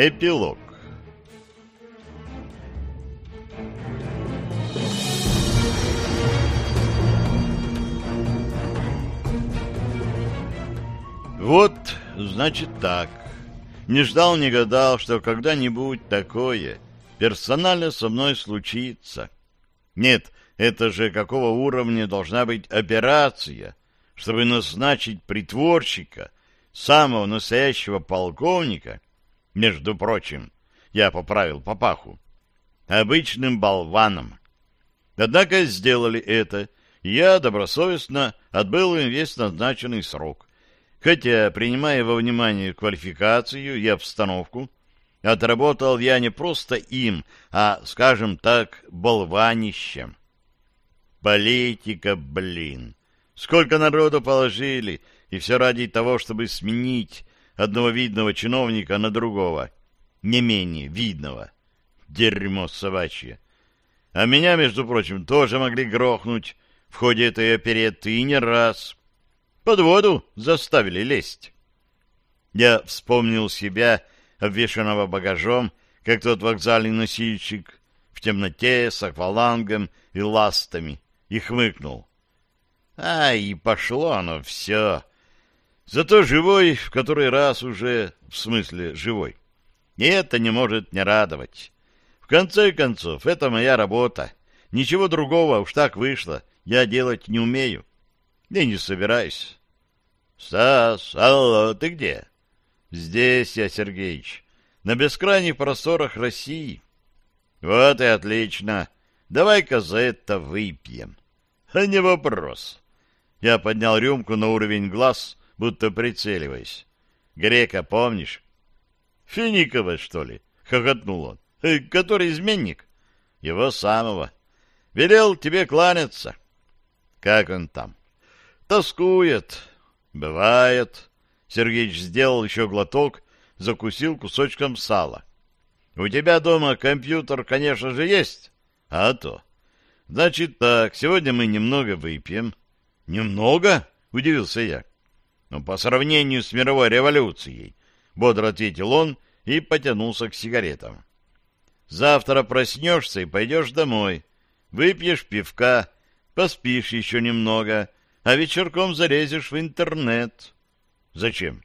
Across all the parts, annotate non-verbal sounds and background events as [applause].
Эпилог Вот, значит так. Не ждал, не гадал, что когда-нибудь такое персонально со мной случится. Нет, это же какого уровня должна быть операция, чтобы назначить притворщика, самого настоящего полковника, между прочим, я поправил папаху, обычным болваном. Однако сделали это, и я добросовестно отбыл им весь назначенный срок. Хотя, принимая во внимание квалификацию и обстановку, отработал я не просто им, а, скажем так, болванищем. Политика, блин! Сколько народу положили, и все ради того, чтобы сменить одного видного чиновника на другого, не менее видного. Дерьмо собачье. А меня, между прочим, тоже могли грохнуть в ходе этой оперетты и не раз. Под воду заставили лезть. Я вспомнил себя, обвешанного багажом, как тот вокзальный носильщик, в темноте, с аквалангом и ластами, и хмыкнул. Ай, и пошло оно все. Зато живой в который раз уже, в смысле живой. И это не может не радовать. В конце концов, это моя работа. Ничего другого уж так вышло, я делать не умею. И не собираюсь. «Стас, алло, ты где?» «Здесь я, Сергеич, на бескрайних просторах России». «Вот и отлично. Давай-ка за это выпьем». «А [laughs] не вопрос». Я поднял рюмку на уровень глаз, будто прицеливаясь. «Грека помнишь?» «Финикова, что ли?» — хохотнул он. «Э, «Который изменник?» «Его самого. Велел тебе кланяться». «Как он там?» «Тоскует. Бывает. Сергеич сделал еще глоток, закусил кусочком сала. У тебя дома компьютер, конечно же, есть? А то. Значит так, сегодня мы немного выпьем. Немного? Удивился я. Ну, по сравнению с мировой революцией, бодро ответил он и потянулся к сигаретам. Завтра проснешься и пойдешь домой. Выпьешь пивка, поспишь еще немного, а вечерком залезешь в интернет. Зачем?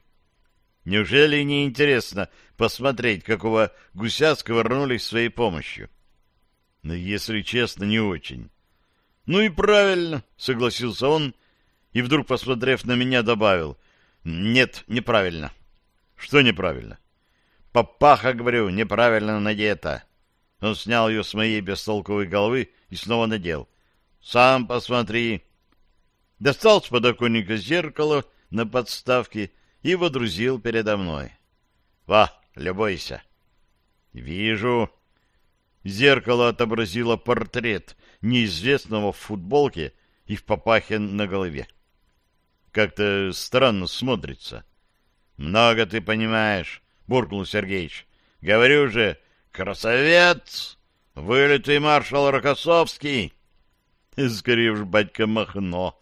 Неужели не интересно посмотреть, какого гуся сковырнулись своей помощью? Но, если честно, не очень. Ну и правильно, согласился он, и вдруг, посмотрев на меня, добавил. Нет, неправильно. Что неправильно? Папаха, говорю, неправильно надета. Он снял ее с моей бестолковой головы и снова надел. Сам посмотри достал с подоконника зеркало на подставке и водрузил передо мной. «Ва, любойся!» «Вижу!» Зеркало отобразило портрет неизвестного в футболке и в папахе на голове. Как-то странно смотрится. «Много ты понимаешь», — буркнул Сергеич. «Говорю же, красавец! Вылитый маршал Рокоссовский!» [laughs] «Скорее уж, батька Махно!»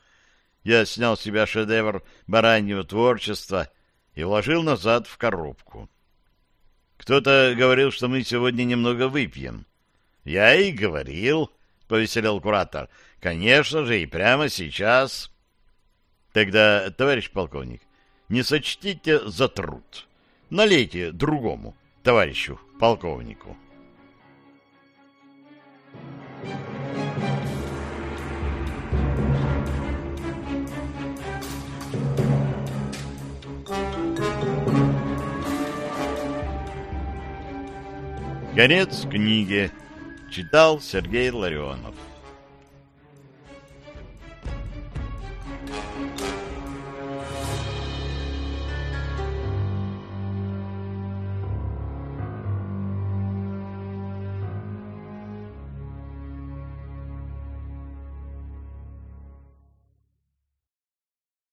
я снял с себя шедевр бараньего творчества и вложил назад в коробку. Кто-то говорил, что мы сегодня немного выпьем. Я и говорил, — повеселел куратор. Конечно же, и прямо сейчас. Тогда, товарищ полковник, не сочтите за труд. Налейте другому товарищу полковнику. Конец книги. Читал Сергей Ларионов.